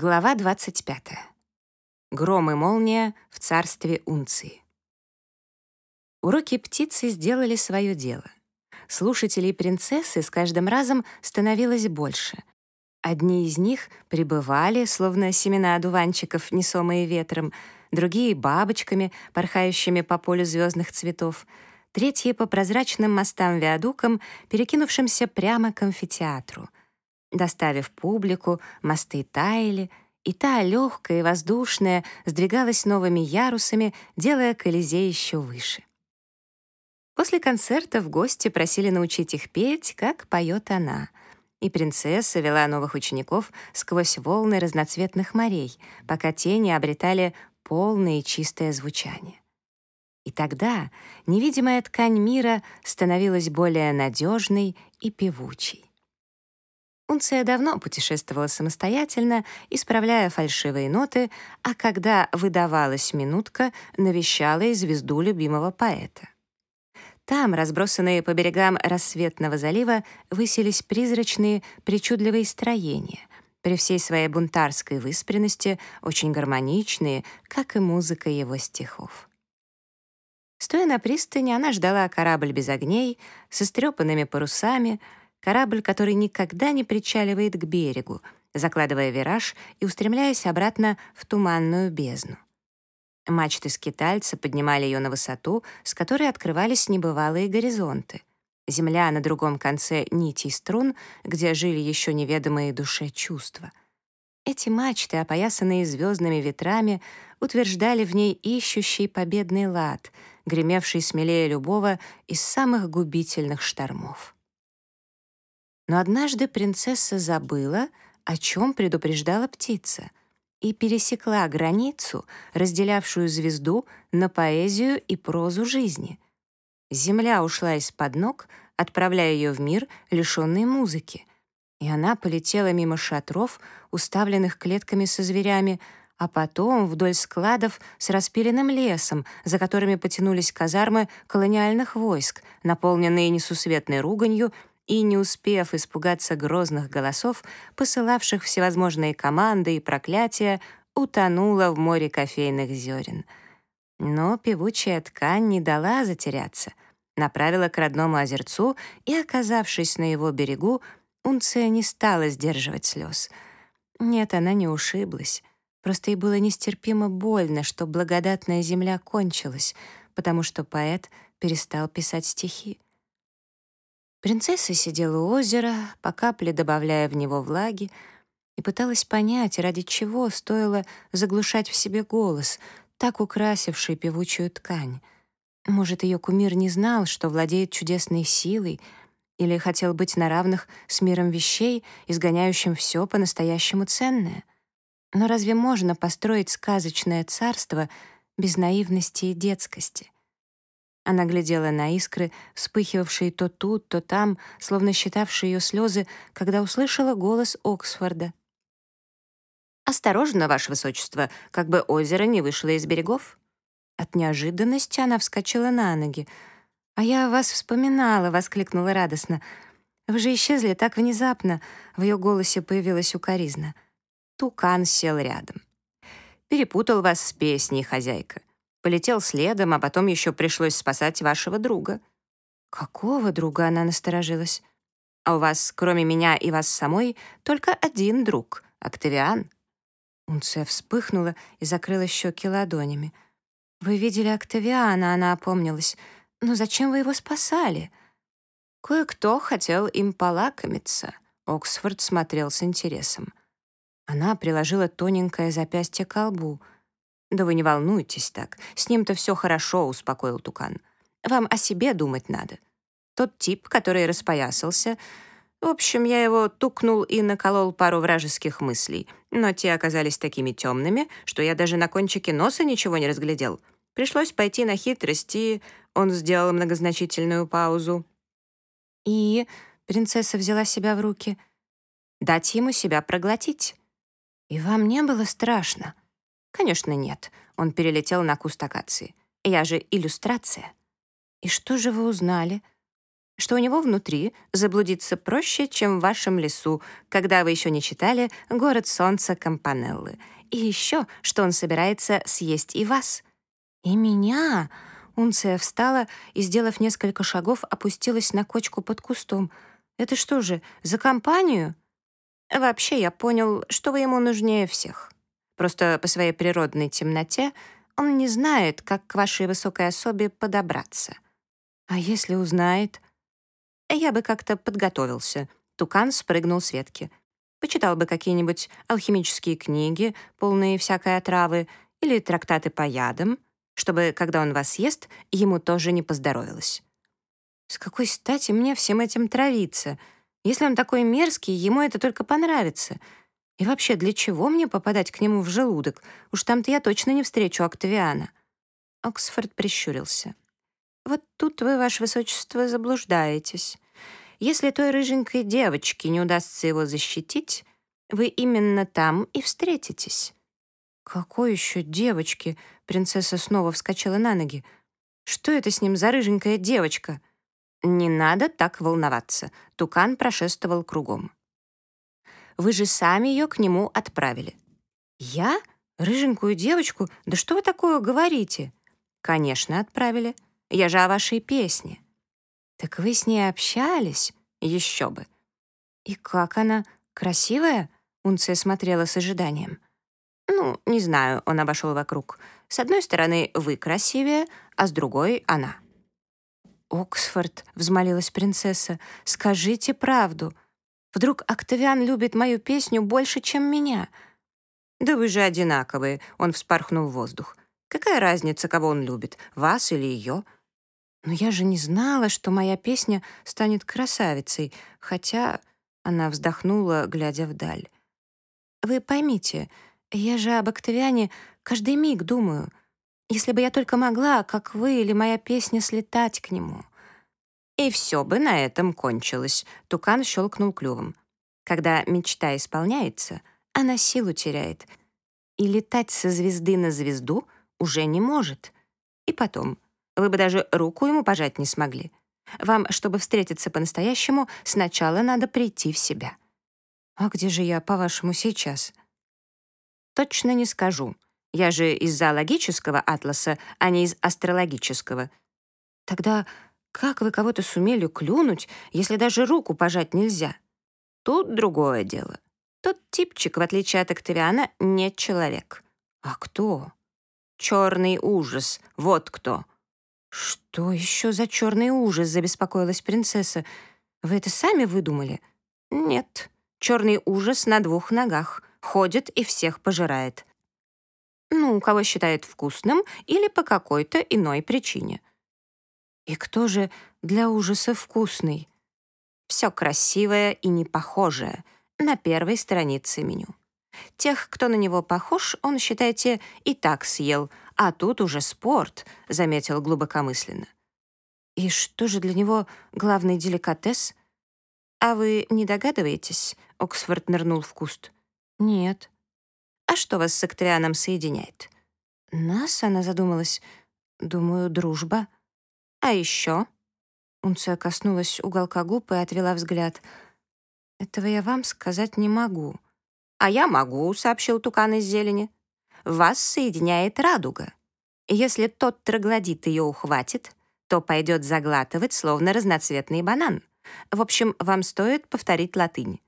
Глава 25. Гром и молния в царстве Унции. Уроки птицы сделали свое дело. Слушателей принцессы с каждым разом становилось больше. Одни из них прибывали, словно семена одуванчиков, несомые ветром, другие — бабочками, порхающими по полю звездных цветов, третьи — по прозрачным мостам-виадукам, перекинувшимся прямо к амфитеатру — Доставив публику, мосты таяли, и та, легкая и воздушная, сдвигалась новыми ярусами, делая Колизей еще выше. После концерта в гости просили научить их петь, как поет она. И принцесса вела новых учеников сквозь волны разноцветных морей, пока тени обретали полное и чистое звучание. И тогда невидимая ткань мира становилась более надежной и певучей. Унция давно путешествовала самостоятельно, исправляя фальшивые ноты, а когда выдавалась минутка, навещала и звезду любимого поэта. Там, разбросанные по берегам рассветного залива, высились призрачные, причудливые строения, при всей своей бунтарской выспренности, очень гармоничные, как и музыка его стихов. Стоя на пристани, она ждала корабль без огней, с истрепанными парусами — Корабль, который никогда не причаливает к берегу, закладывая вираж и устремляясь обратно в туманную бездну. Мачты скитальца поднимали ее на высоту, с которой открывались небывалые горизонты. Земля на другом конце нитей струн, где жили еще неведомые душе чувства. Эти мачты, опоясанные звездными ветрами, утверждали в ней ищущий победный лад, гремевший смелее любого из самых губительных штормов. Но однажды принцесса забыла, о чем предупреждала птица, и пересекла границу, разделявшую звезду на поэзию и прозу жизни. Земля ушла из-под ног, отправляя ее в мир, лишенный музыки. И она полетела мимо шатров, уставленных клетками со зверями, а потом вдоль складов с распиленным лесом, за которыми потянулись казармы колониальных войск, наполненные несусветной руганью и, не успев испугаться грозных голосов, посылавших всевозможные команды и проклятия, утонула в море кофейных зерен. Но певучая ткань не дала затеряться, направила к родному озерцу, и, оказавшись на его берегу, Унция не стала сдерживать слез. Нет, она не ушиблась. Просто ей было нестерпимо больно, что благодатная земля кончилась, потому что поэт перестал писать стихи. Принцесса сидела у озера, по капле добавляя в него влаги, и пыталась понять, ради чего стоило заглушать в себе голос, так украсивший певучую ткань. Может, ее кумир не знал, что владеет чудесной силой, или хотел быть на равных с миром вещей, изгоняющим все по-настоящему ценное? Но разве можно построить сказочное царство без наивности и детскости? Она глядела на искры, вспыхивавшие то тут, то там, словно считавшие ее слезы, когда услышала голос Оксфорда. «Осторожно, Ваше Высочество, как бы озеро не вышло из берегов». От неожиданности она вскочила на ноги. «А я вас вспоминала», — воскликнула радостно. «Вы же исчезли так внезапно», — в ее голосе появилась укоризна. Тукан сел рядом. «Перепутал вас с песней, хозяйка. Полетел следом, а потом еще пришлось спасать вашего друга». «Какого друга?» — она насторожилась. «А у вас, кроме меня и вас самой, только один друг — Октавиан». Унция вспыхнула и закрыла щеки ладонями. «Вы видели Октавиана», — она опомнилась. «Но зачем вы его спасали?» «Кое-кто хотел им полакомиться», — Оксфорд смотрел с интересом. Она приложила тоненькое запястье к колбу — «Да вы не волнуйтесь так. С ним-то все хорошо», — успокоил Тукан. «Вам о себе думать надо. Тот тип, который распоясался... В общем, я его тукнул и наколол пару вражеских мыслей, но те оказались такими темными, что я даже на кончике носа ничего не разглядел. Пришлось пойти на хитрость, и он сделал многозначительную паузу. И принцесса взяла себя в руки. Дать ему себя проглотить. И вам не было страшно? Конечно, нет. Он перелетел на куст акации. Я же иллюстрация. И что же вы узнали? что у него внутри заблудиться проще, чем в вашем лесу, когда вы еще не читали «Город солнца» Кампанеллы. И еще, что он собирается съесть и вас. И меня. Унция встала и, сделав несколько шагов, опустилась на кочку под кустом. «Это что же, за компанию?» «Вообще, я понял, что вы ему нужнее всех. Просто по своей природной темноте он не знает, как к вашей высокой особе подобраться. А если узнает?» Я бы как-то подготовился. Тукан спрыгнул с ветки. Почитал бы какие-нибудь алхимические книги, полные всякой отравы, или трактаты по ядам, чтобы, когда он вас ест, ему тоже не поздоровилось. С какой стати мне всем этим травиться? Если он такой мерзкий, ему это только понравится. И вообще, для чего мне попадать к нему в желудок? Уж там-то я точно не встречу Октавиана. Оксфорд прищурился. Вот тут вы, ваше высочество, заблуждаетесь. Если той рыженькой девочке не удастся его защитить, вы именно там и встретитесь». «Какой еще девочки?» Принцесса снова вскочила на ноги. «Что это с ним за рыженькая девочка?» «Не надо так волноваться», — Тукан прошествовал кругом. «Вы же сами ее к нему отправили». «Я? Рыженькую девочку? Да что вы такое говорите?» «Конечно, отправили. Я же о вашей песне». «Так вы с ней общались? Еще бы». «И как она? Красивая?» Унция смотрела с ожиданием. «Ну, не знаю», — он обошел вокруг. «С одной стороны, вы красивее, а с другой — она». «Оксфорд», — взмолилась принцесса, — «скажите правду. Вдруг Октавиан любит мою песню больше, чем меня?» «Да вы же одинаковые», — он вспорхнул в воздух. «Какая разница, кого он любит, вас или ее?» Но я же не знала, что моя песня станет красавицей, хотя она вздохнула, глядя вдаль. Вы поймите, я же об Октавиане каждый миг думаю. Если бы я только могла, как вы или моя песня, слетать к нему. И все бы на этом кончилось, Тукан щелкнул клювом. Когда мечта исполняется, она силу теряет. И летать со звезды на звезду уже не может. И потом — вы бы даже руку ему пожать не смогли. Вам, чтобы встретиться по-настоящему, сначала надо прийти в себя. А где же я, по-вашему, сейчас? Точно не скажу. Я же из зоологического атласа, а не из астрологического. Тогда как вы кого-то сумели клюнуть, если даже руку пожать нельзя? Тут другое дело. Тот типчик, в отличие от Октавиана, не человек. А кто? Черный ужас, вот кто. «Что еще за черный ужас?» — забеспокоилась принцесса. «Вы это сами выдумали?» «Нет. Черный ужас на двух ногах. Ходит и всех пожирает. Ну, кого считает вкусным или по какой-то иной причине». «И кто же для ужаса вкусный?» «Все красивое и непохожее» на первой странице меню. Тех, кто на него похож, он, считайте, и так съел, а тут уже спорт», — заметил глубокомысленно. «И что же для него главный деликатес?» «А вы не догадываетесь?» — Оксфорд нырнул в куст. «Нет». «А что вас с Октавианом соединяет?» «Нас?» — она задумалась. «Думаю, дружба». «А еще?» Унция коснулась уголка губ и отвела взгляд. «Этого я вам сказать не могу». «А я могу», — сообщил тукан из зелени вас соединяет радуга. Если тот троглодит ее ухватит, то пойдет заглатывать, словно разноцветный банан. В общем, вам стоит повторить латынь.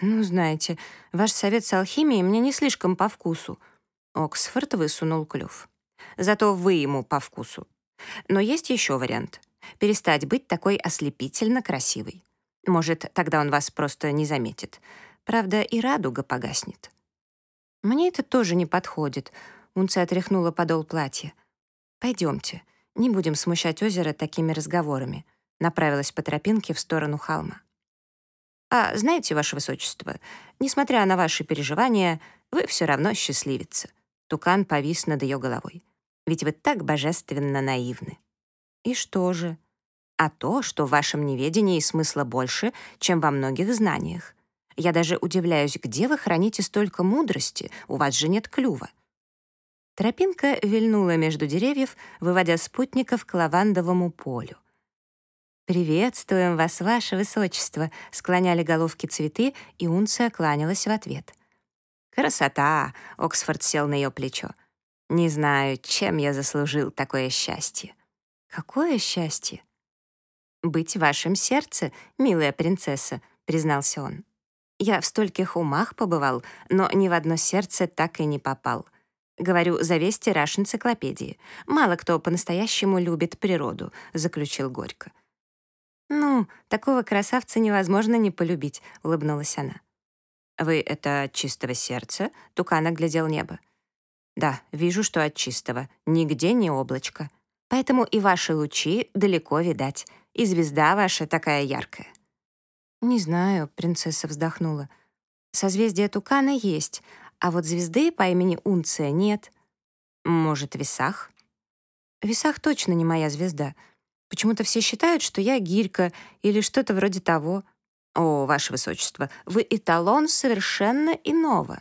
«Ну, знаете, ваш совет с алхимией мне не слишком по вкусу». Оксфорд высунул клюв. «Зато вы ему по вкусу. Но есть еще вариант. Перестать быть такой ослепительно красивой. Может, тогда он вас просто не заметит. Правда, и радуга погаснет». «Мне это тоже не подходит», — Унция отряхнула подол платья. «Пойдемте, не будем смущать озеро такими разговорами», — направилась по тропинке в сторону холма. «А знаете, Ваше Высочество, несмотря на ваши переживания, вы все равно счастливица». Тукан повис над ее головой. «Ведь вы так божественно наивны». «И что же?» «А то, что в вашем неведении смысла больше, чем во многих знаниях. Я даже удивляюсь, где вы храните столько мудрости, у вас же нет клюва». Тропинка вильнула между деревьев, выводя спутников к лавандовому полю. «Приветствуем вас, ваше высочество!» — склоняли головки цветы, и Унция кланялась в ответ. «Красота!» — Оксфорд сел на ее плечо. «Не знаю, чем я заслужил такое счастье». «Какое счастье?» «Быть в вашем сердце, милая принцесса», — признался он. «Я в стольких умах побывал, но ни в одно сердце так и не попал. Говорю за весь тираж энциклопедии. Мало кто по-настоящему любит природу», — заключил Горько. «Ну, такого красавца невозможно не полюбить», — улыбнулась она. «Вы это от чистого сердца?» — Тукан оглядел небо. «Да, вижу, что от чистого. Нигде не облачко. Поэтому и ваши лучи далеко видать, и звезда ваша такая яркая». «Не знаю», — принцесса вздохнула. «Созвездие Тукана есть, а вот звезды по имени Унция нет. Может, весах?» «В весах точно не моя звезда. Почему-то все считают, что я гирька или что-то вроде того. О, ваше высочество, вы эталон совершенно иного.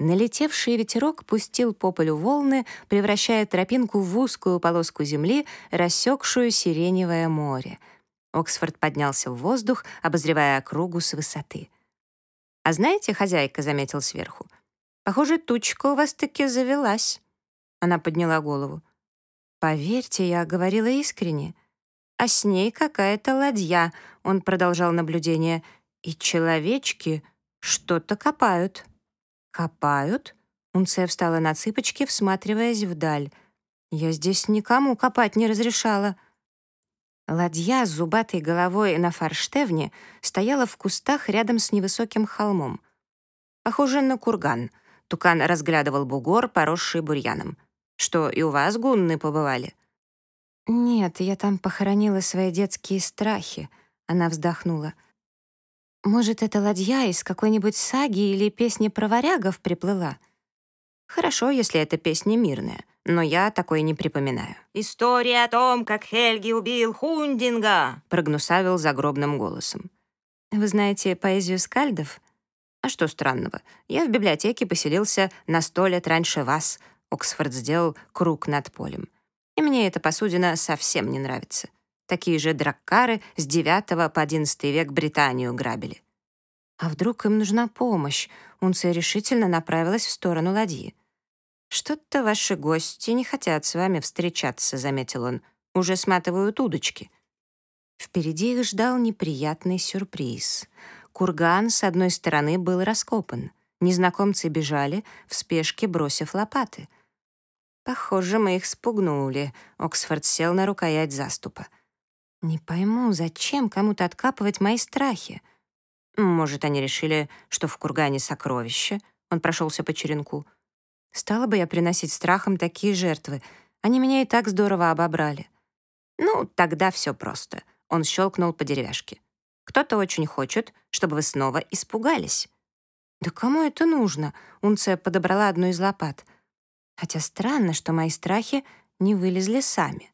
Налетевший ветерок пустил по полю волны, превращая тропинку в узкую полоску земли, рассекшую сиреневое море. Оксфорд поднялся в воздух, обозревая округу с высоты. «А знаете, хозяйка заметил сверху, похоже, тучка у вас таки завелась». Она подняла голову. «Поверьте, я говорила искренне. А с ней какая-то ладья», — он продолжал наблюдение, «и человечки что-то копают». «Копают?» Унция встала на цыпочки, всматриваясь вдаль. «Я здесь никому копать не разрешала». Ладья с зубатой головой на форштевне стояла в кустах рядом с невысоким холмом. Похоже на курган. Тукан разглядывал бугор, поросший бурьяном. Что, и у вас гунны побывали?» «Нет, я там похоронила свои детские страхи», — она вздохнула. «Может, это ладья из какой-нибудь саги или песни про варягов приплыла?» «Хорошо, если эта песня мирная, но я такой не припоминаю». «История о том, как Хельги убил Хундинга», — прогнусавил загробным голосом. «Вы знаете поэзию скальдов?» «А что странного? Я в библиотеке поселился на сто лет раньше вас», Оксфорд сделал круг над полем. И мне эта посудина совсем не нравится. Такие же драккары с 9 по 11 век Британию грабили. А вдруг им нужна помощь? Унция решительно направилась в сторону ладьи. «Что-то ваши гости не хотят с вами встречаться», — заметил он. «Уже сматывают удочки». Впереди их ждал неприятный сюрприз. Курган с одной стороны был раскопан. Незнакомцы бежали, в спешке бросив лопаты — Похоже, мы их спугнули. Оксфорд сел на рукоять заступа. Не пойму, зачем кому-то откапывать мои страхи? Может, они решили, что в кургане сокровище? Он прошелся по черенку. Стала бы я приносить страхом такие жертвы. Они меня и так здорово обобрали. Ну, тогда все просто. Он щелкнул по деревяшке. Кто-то очень хочет, чтобы вы снова испугались. Да кому это нужно? Унция подобрала одну из лопат — Хотя странно, что мои страхи не вылезли сами.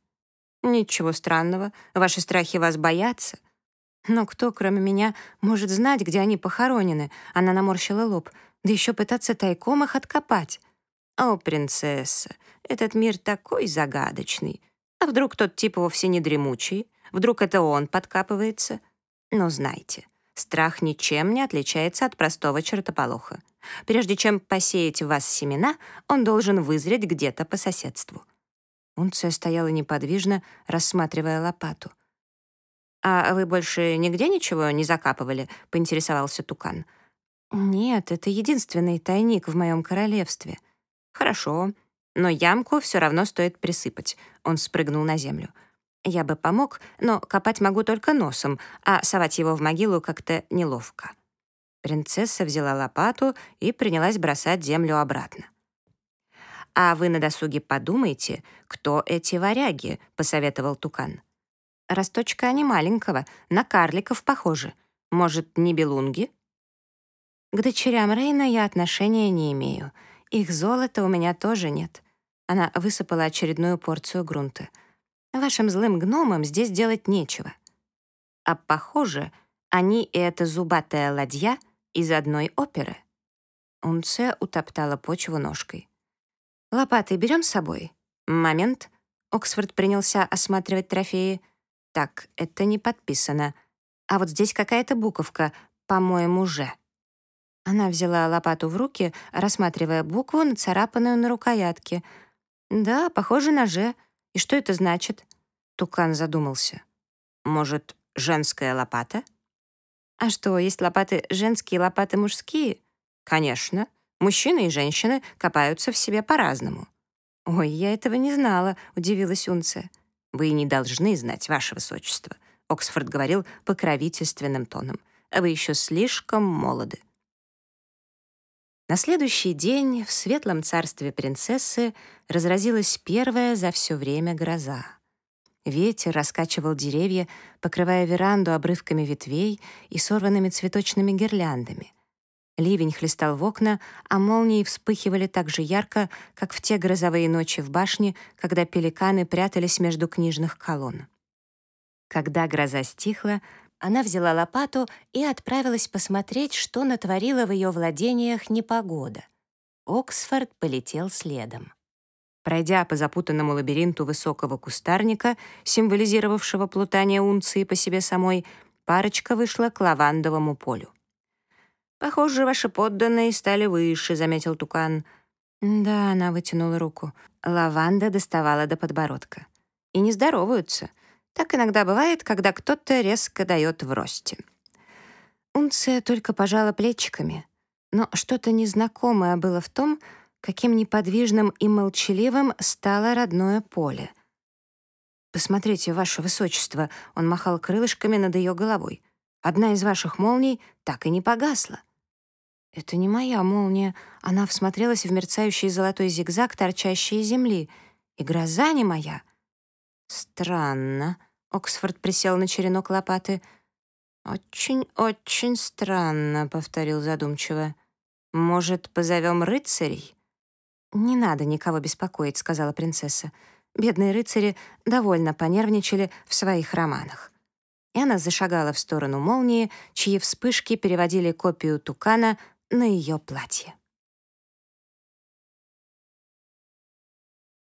Ничего странного, ваши страхи вас боятся. Но кто, кроме меня, может знать, где они похоронены? Она наморщила лоб. Да еще пытаться тайком их откопать. О, принцесса, этот мир такой загадочный. А вдруг тот тип вовсе не дремучий? Вдруг это он подкапывается? Но знайте, страх ничем не отличается от простого чертополоха. Прежде чем посеять в вас семена, он должен вызреть где-то по соседству». Унция стояла неподвижно, рассматривая лопату. «А вы больше нигде ничего не закапывали?» — поинтересовался Тукан. «Нет, это единственный тайник в моем королевстве». «Хорошо, но ямку все равно стоит присыпать». Он спрыгнул на землю. «Я бы помог, но копать могу только носом, а совать его в могилу как-то неловко». Принцесса взяла лопату и принялась бросать землю обратно. «А вы на досуге подумайте, кто эти варяги», — посоветовал Тукан. «Росточка они маленького, на карликов похожи. Может, не белунги?» «К дочерям Рейна я отношения не имею. Их золота у меня тоже нет». Она высыпала очередную порцию грунта. «Вашим злым гномам здесь делать нечего». А похоже, они и эта зубатая ладья из одной оперы. Унция утоптала почву ножкой. «Лопаты берем с собой?» «Момент». Оксфорд принялся осматривать трофеи. Так, это не подписано. А вот здесь какая-то буковка, по-моему, «Ж». Она взяла лопату в руки, рассматривая букву, нацарапанную на рукоятке. «Да, похоже на «Ж». И что это значит?» Тукан задумался. «Может, женская лопата?» «А что, есть лопаты женские, лопаты мужские?» «Конечно. Мужчины и женщины копаются в себе по-разному». «Ой, я этого не знала», — удивилась Унция. «Вы не должны знать, ваше высочество», — Оксфорд говорил покровительственным тоном. «А вы еще слишком молоды». На следующий день в светлом царстве принцессы разразилась первая за все время гроза. Ветер раскачивал деревья, покрывая веранду обрывками ветвей и сорванными цветочными гирляндами. Ливень хлестал в окна, а молнии вспыхивали так же ярко, как в те грозовые ночи в башне, когда пеликаны прятались между книжных колонн. Когда гроза стихла, она взяла лопату и отправилась посмотреть, что натворила в ее владениях непогода. Оксфорд полетел следом. Пройдя по запутанному лабиринту высокого кустарника, символизировавшего плутание унции по себе самой, парочка вышла к лавандовому полю. «Похоже, ваши подданные стали выше», — заметил Тукан. Да, она вытянула руку. Лаванда доставала до подбородка. И не здороваются — так иногда бывает, когда кто-то резко дает в росте. Унция только пожала плечиками, но что-то незнакомое было в том, каким неподвижным и молчаливым стало родное поле. «Посмотрите, ваше высочество», — он махал крылышками над ее головой. «Одна из ваших молний так и не погасла». «Это не моя молния». Она всмотрелась в мерцающий золотой зигзаг, торчащий из земли. «И гроза не моя». «Странно», Оксфорд присел на черенок лопаты. «Очень-очень странно», — повторил задумчиво. «Может, позовем рыцарей?» «Не надо никого беспокоить», — сказала принцесса. «Бедные рыцари довольно понервничали в своих романах». И она зашагала в сторону молнии, чьи вспышки переводили копию тукана на ее платье.